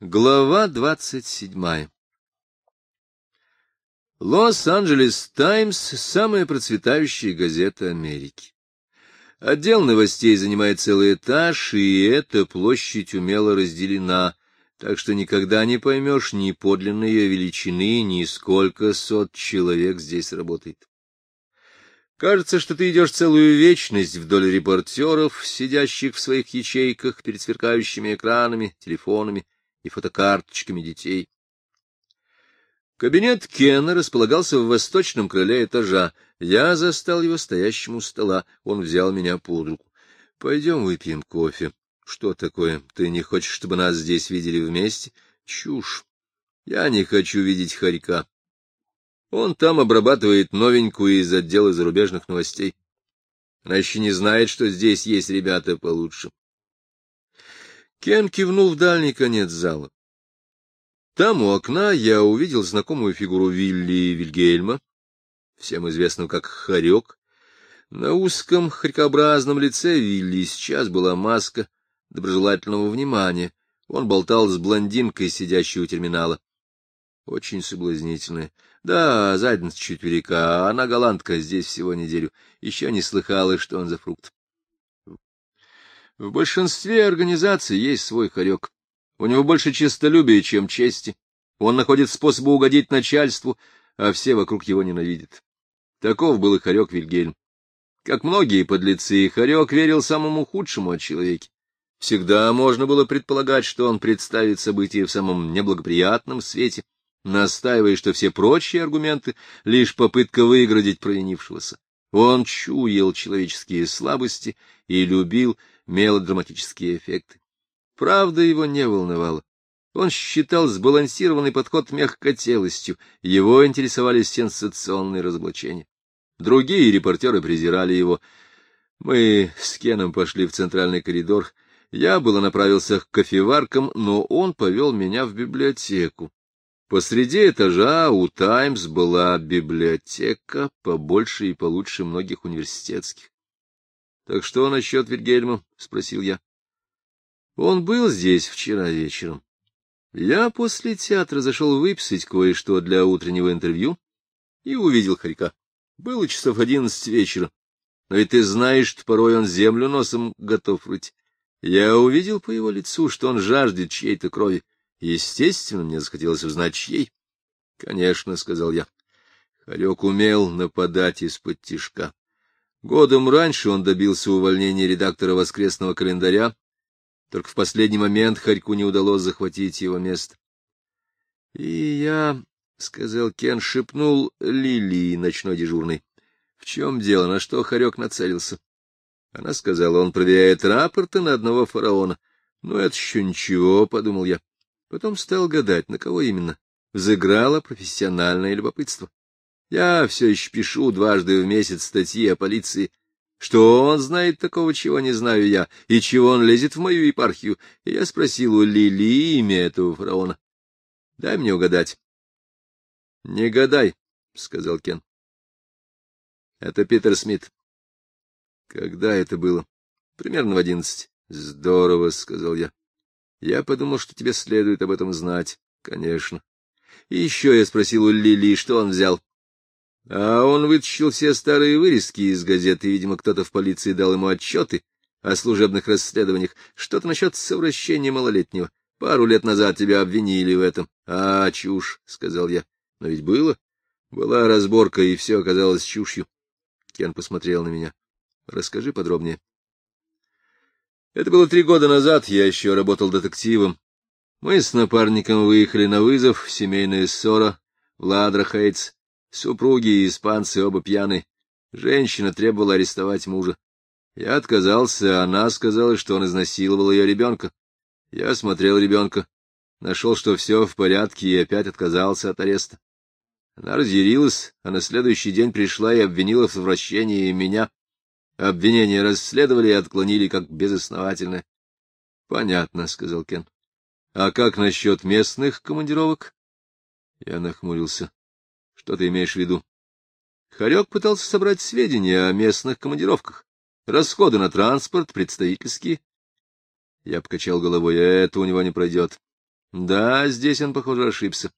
Глава двадцать седьмая Лос-Анджелес Таймс — самая процветающая газета Америки. Отдел новостей занимает целый этаж, и эта площадь умело разделена, так что никогда не поймешь ни подлинной ее величины, ни сколько сот человек здесь работает. Кажется, что ты идешь целую вечность вдоль репортеров, сидящих в своих ячейках перед сверкающими экранами, телефонами и фотокарточками детей. Кабинет Кена располагался в восточном крыле этажа. Я застал его стоящим у стола. Он взял меня под руку. — Пойдем выпьем кофе. — Что такое? Ты не хочешь, чтобы нас здесь видели вместе? — Чушь. Я не хочу видеть хорька. Он там обрабатывает новенькую из отдела зарубежных новостей. Она еще не знает, что здесь есть ребята получше. Кен кивнул в дальний конец зала. Там у окна я увидел знакомую фигуру Вилли Вильгельма, всем известного как Харек. На узком, хорькообразном лице Вилли сейчас была маска доброжелательного внимания. Он болтал с блондинкой, сидящей у терминала. Очень соблазнительная. Да, задница чуть велика, а она голландка, здесь всего неделю. Еще не слыхала, что он за фрукт. В большинстве организаций есть свой хорек. У него больше честолюбия, чем чести. Он находит способы угодить начальству, а все вокруг его ненавидят. Таков был и хорек Вильгельм. Как многие подлецы, хорек верил самому худшему от человека. Всегда можно было предполагать, что он представит события в самом неблагоприятном свете, настаивая, что все прочие аргументы — лишь попытка выградить провинившегося. Он чуял человеческие слабости и любил мелодраматические эффекты. Правда его не волновала. Он считал сбалансированный подход мягкотелостью, его интересовали сенсационные разоблачения. Другие репортеры презирали его. Мы с Кеном пошли в центральный коридор. Я было направился к кофеваркам, но он повел меня в библиотеку. Посреди этажа у «Таймс» была библиотека побольше и получше многих университетских. Так что насчет Вильгельма? — спросил я. Он был здесь вчера вечером. Я после театра зашел выписать кое-что для утреннего интервью и увидел Харька. Было часов одиннадцать вечера. Но ведь ты знаешь, что порой он землю носом готов рыть. Я увидел по его лицу, что он жаждет чьей-то крови. Естественно, мне захотелось узнать, чьей. — Конечно, — сказал я. Харек умел нападать из-под тишка. Годом раньше он добился увольнения редактора воскресного календаря, только в последний момент Харьку не удалось захватить его место. — И я, — сказал Кен, — шепнул Лилии, ночной дежурной. — В чем дело, на что Харек нацелился? Она сказала, он проверяет рапорты на одного фараона. — Ну, это еще ничего, — подумал я. Потом стал гадать, на кого именно. Взыграло профессиональное любопытство. Я все еще пишу дважды в месяц статьи о полиции. Что он знает такого, чего не знаю я, и чего он лезет в мою епархию? И я спросил у Лили имя этого фараона. Дай мне угадать. — Не гадай, — сказал Кен. — Это Питер Смит. — Когда это было? — Примерно в одиннадцать. — Здорово, — сказал я. — Я подумал, что тебе следует об этом знать. — Конечно. И еще я спросил у Лили, что он взял. А он вытащил все старые вырезки из газеты, видимо, кто-то в полиции дал ему отчеты о служебных расследованиях, что-то насчет совращения малолетнего. Пару лет назад тебя обвинили в этом. — А, чушь, — сказал я. — Но ведь было. Была разборка, и все оказалось чушью. Кен посмотрел на меня. — Расскажи подробнее. Это было три года назад, я еще работал детективом. Мы с напарником выехали на вызов, семейная ссора, Владра Хейтс. Супруги и испанцы оба пьяны. Женщина требовала арестовать мужа. Я отказался, она сказала, что он изнасиловал ее ребенка. Я осмотрел ребенка, нашел, что все в порядке, и опять отказался от ареста. Она разъярилась, а на следующий день пришла и обвинила в совращении меня. Обвинения расследовали и отклонили как безосновательное. — Понятно, — сказал Кен. — А как насчет местных командировок? Я нахмурился. Что ты имеешь в виду? Харек пытался собрать сведения о местных командировках. Расходы на транспорт, представительские. Я покачал головой, это у него не пройдет. Да, здесь он, похоже, ошибся.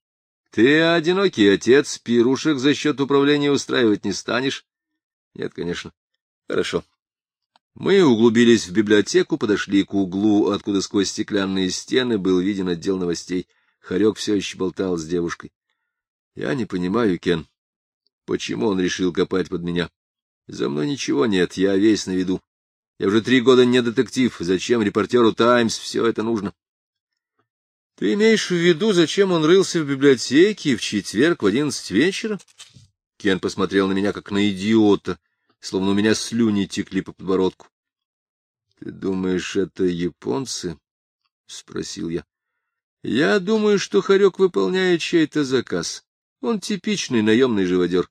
Ты одинокий отец, пирушек за счет управления устраивать не станешь? Нет, конечно. Хорошо. Мы углубились в библиотеку, подошли к углу, откуда сквозь стеклянные стены был виден отдел новостей. Харек все еще болтал с девушкой. Я не понимаю, Кен, почему он решил копать под меня. За мной ничего нет, я весь на виду. Я уже три года не детектив. Зачем репортеру «Таймс» все это нужно? Ты имеешь в виду, зачем он рылся в библиотеке в четверг в одиннадцать вечера? Кен посмотрел на меня, как на идиота, словно у меня слюни текли по подбородку. — Ты думаешь, это японцы? — спросил я. — Я думаю, что Харек выполняет чей-то заказ. Он типичный наемный живодер.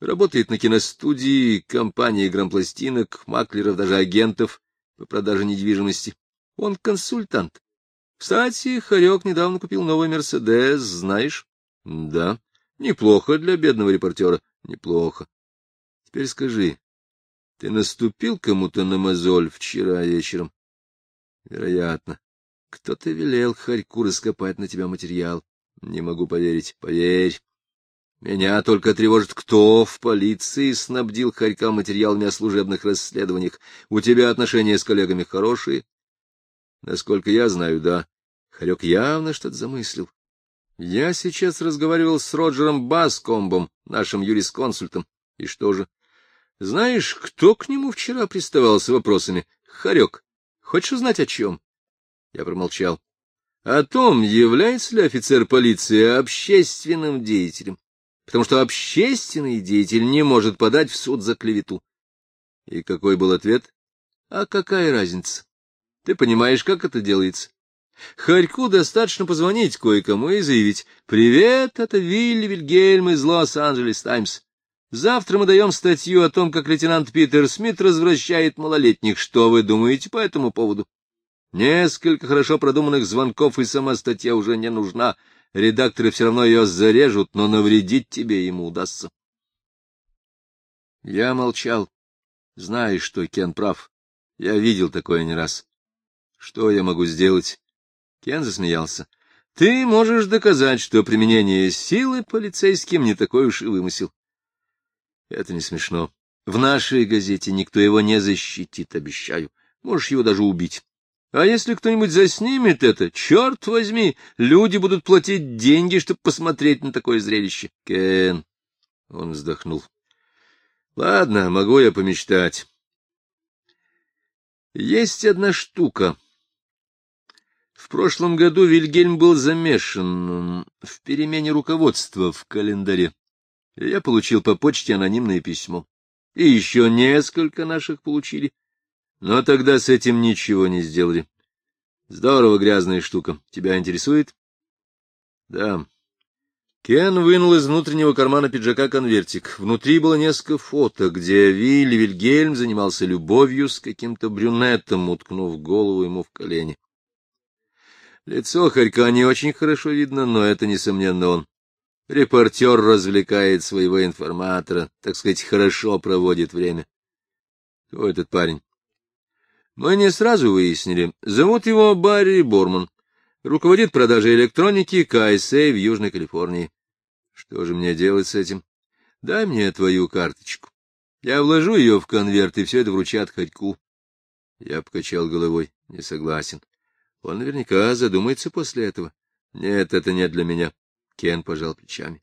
Работает на киностудии, компании грампластинок, маклеров, даже агентов по продаже недвижимости. Он консультант. Кстати, Харек недавно купил новый Мерседес, знаешь? Да. Неплохо для бедного репортера. Неплохо. Теперь скажи, ты наступил кому-то на мозоль вчера вечером? Вероятно. Кто-то велел Харьку раскопать на тебя материал. Не могу поверить. Поверь. Меня только тревожит, кто в полиции снабдил Харька материалами о служебных расследованиях. У тебя отношения с коллегами хорошие? Насколько я знаю, да. Харек явно что-то замыслил. Я сейчас разговаривал с Роджером Баскомбом, нашим юрисконсультом. И что же? Знаешь, кто к нему вчера приставал с вопросами? Харек, хочешь узнать о чем? Я промолчал. О том, является ли офицер полиции общественным деятелем потому что общественный деятель не может подать в суд за клевету. И какой был ответ? А какая разница? Ты понимаешь, как это делается? Харьку достаточно позвонить кое-кому и заявить «Привет, это Вилли Вильгельм из Лос-Анджелес Таймс. Завтра мы даем статью о том, как лейтенант Питер Смит развращает малолетних. Что вы думаете по этому поводу?» Несколько хорошо продуманных звонков, и сама статья уже не нужна. Редакторы все равно ее зарежут, но навредить тебе ему удастся. Я молчал. Знаешь, что Кен прав. Я видел такое не раз. Что я могу сделать? Кен засмеялся. Ты можешь доказать, что применение силы полицейским не такой уж и вымысел. Это не смешно. В нашей газете никто его не защитит, обещаю. Можешь его даже убить. А если кто-нибудь заснимет это, черт возьми, люди будут платить деньги, чтобы посмотреть на такое зрелище. Кен, он вздохнул. Ладно, могу я помечтать. Есть одна штука. В прошлом году Вильгельм был замешан в перемене руководства в календаре. Я получил по почте анонимное письмо. И еще несколько наших получили. Но тогда с этим ничего не сделали. Здорово грязная штука. Тебя интересует? Да. Кен вынул из внутреннего кармана пиджака конвертик. Внутри было несколько фото, где Вилли Вильгельм занимался любовью с каким-то брюнетом, уткнув голову ему в колени. Лицо Харька не очень хорошо видно, но это, несомненно, он. Репортер развлекает своего информатора, так сказать, хорошо проводит время. Кто этот парень? Мы не сразу выяснили. Зовут его Барри Борман. Руководит продажей электроники КСА в Южной Калифорнии. Что же мне делать с этим? Дай мне твою карточку. Я вложу ее в конверт, и все это вручат Ходьку. Я покачал головой. Не согласен. Он наверняка задумается после этого. Нет, это не для меня. Кен пожал плечами.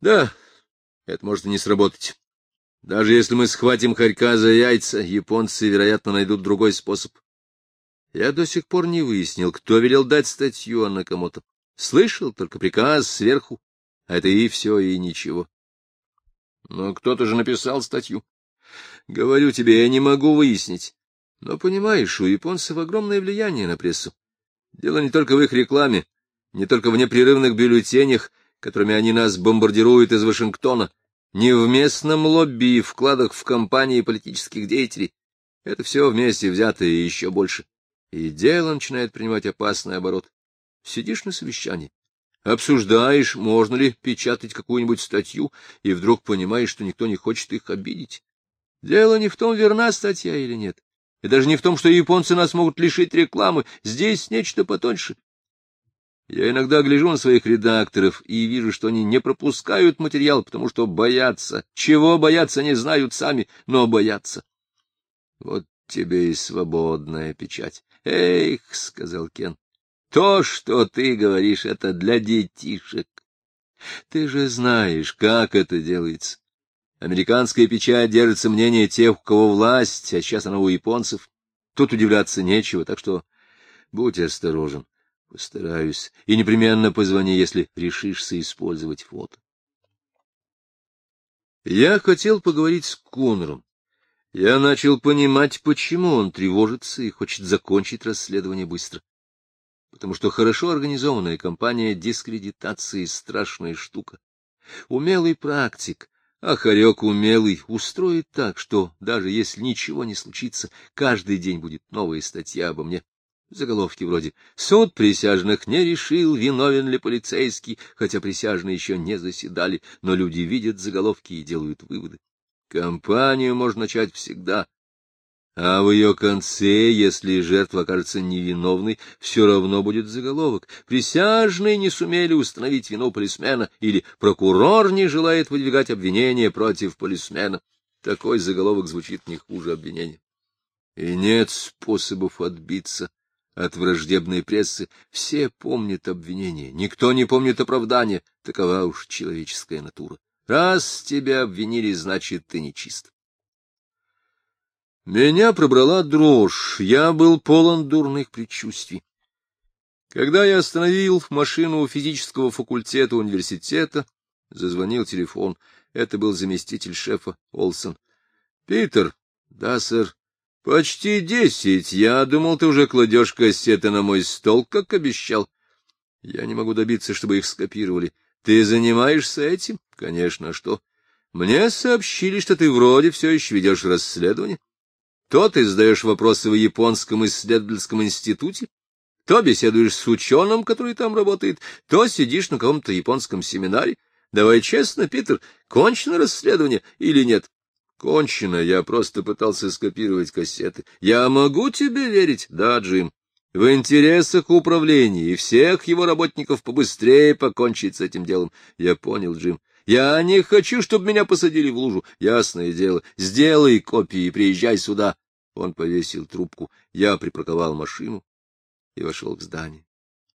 Да, это может не сработать. Даже если мы схватим хорька за яйца, японцы, вероятно, найдут другой способ. Я до сих пор не выяснил, кто велел дать статью Анна Накамото. Слышал только приказ сверху, а это и все, и ничего. Но кто-то же написал статью. Говорю тебе, я не могу выяснить. Но, понимаешь, у японцев огромное влияние на прессу. Дело не только в их рекламе, не только в непрерывных бюллетенях, которыми они нас бомбардируют из Вашингтона, не в местном лобби и вкладах в компании политических деятелей. Это все вместе взято и еще больше. И дело начинает принимать опасный оборот. Сидишь на совещании, обсуждаешь, можно ли печатать какую-нибудь статью, и вдруг понимаешь, что никто не хочет их обидеть. Дело не в том, верна статья или нет, и даже не в том, что японцы нас могут лишить рекламы. Здесь нечто потоньше. Я иногда гляжу на своих редакторов и вижу, что они не пропускают материал, потому что боятся. Чего боятся, не знают сами, но боятся. Вот тебе и свободная печать. — Эх, — сказал Кен, — то, что ты говоришь, это для детишек. Ты же знаешь, как это делается. Американская печать держится мнение тех, у кого власть, а сейчас она у японцев. Тут удивляться нечего, так что будь осторожен. Постараюсь. И непременно позвони, если решишься использовать фото. Я хотел поговорить с Конором. Я начал понимать, почему он тревожится и хочет закончить расследование быстро. Потому что хорошо организованная кампания дискредитации — страшная штука. Умелый практик, а хорек умелый, устроит так, что даже если ничего не случится, каждый день будет новая статья обо мне. Заголовки вроде «Суд присяжных не решил, виновен ли полицейский», хотя присяжные еще не заседали, но люди видят заголовки и делают выводы. Компанию можно начать всегда, а в ее конце, если жертва окажется невиновной, все равно будет заголовок. Присяжные не сумели установить вину полисмена, или прокурор не желает выдвигать обвинения против полисмена. Такой заголовок звучит не хуже обвинения. И нет способов отбиться от враждебной прессы. Все помнят обвинения, никто не помнит оправдания. Такова уж человеческая натура. Раз тебя обвинили, значит, ты нечист. Меня пробрала дрожь, я был полон дурных предчувствий. Когда я остановил машину у физического факультета университета, зазвонил телефон. Это был заместитель шефа Олсон. — Питер. — Да, сэр. — Почти десять. Я думал, ты уже кладешь кассеты на мой стол, как обещал. Я не могу добиться, чтобы их скопировали. Ты занимаешься этим? Конечно, что? Мне сообщили, что ты вроде все еще ведешь расследование. То ты задаешь вопросы в японском исследовательском институте, то беседуешь с ученым, который там работает, то сидишь на каком-то японском семинаре. Давай честно, Питер, кончено расследование или нет? Кончено, я просто пытался скопировать кассеты. Я могу тебе верить? Да, Джим. В интересах управления и всех его работников побыстрее покончить с этим делом. Я понял, Джим. Я не хочу, чтобы меня посадили в лужу. Ясное дело. Сделай копии и приезжай сюда. Он повесил трубку. Я припарковал машину и вошел в здание.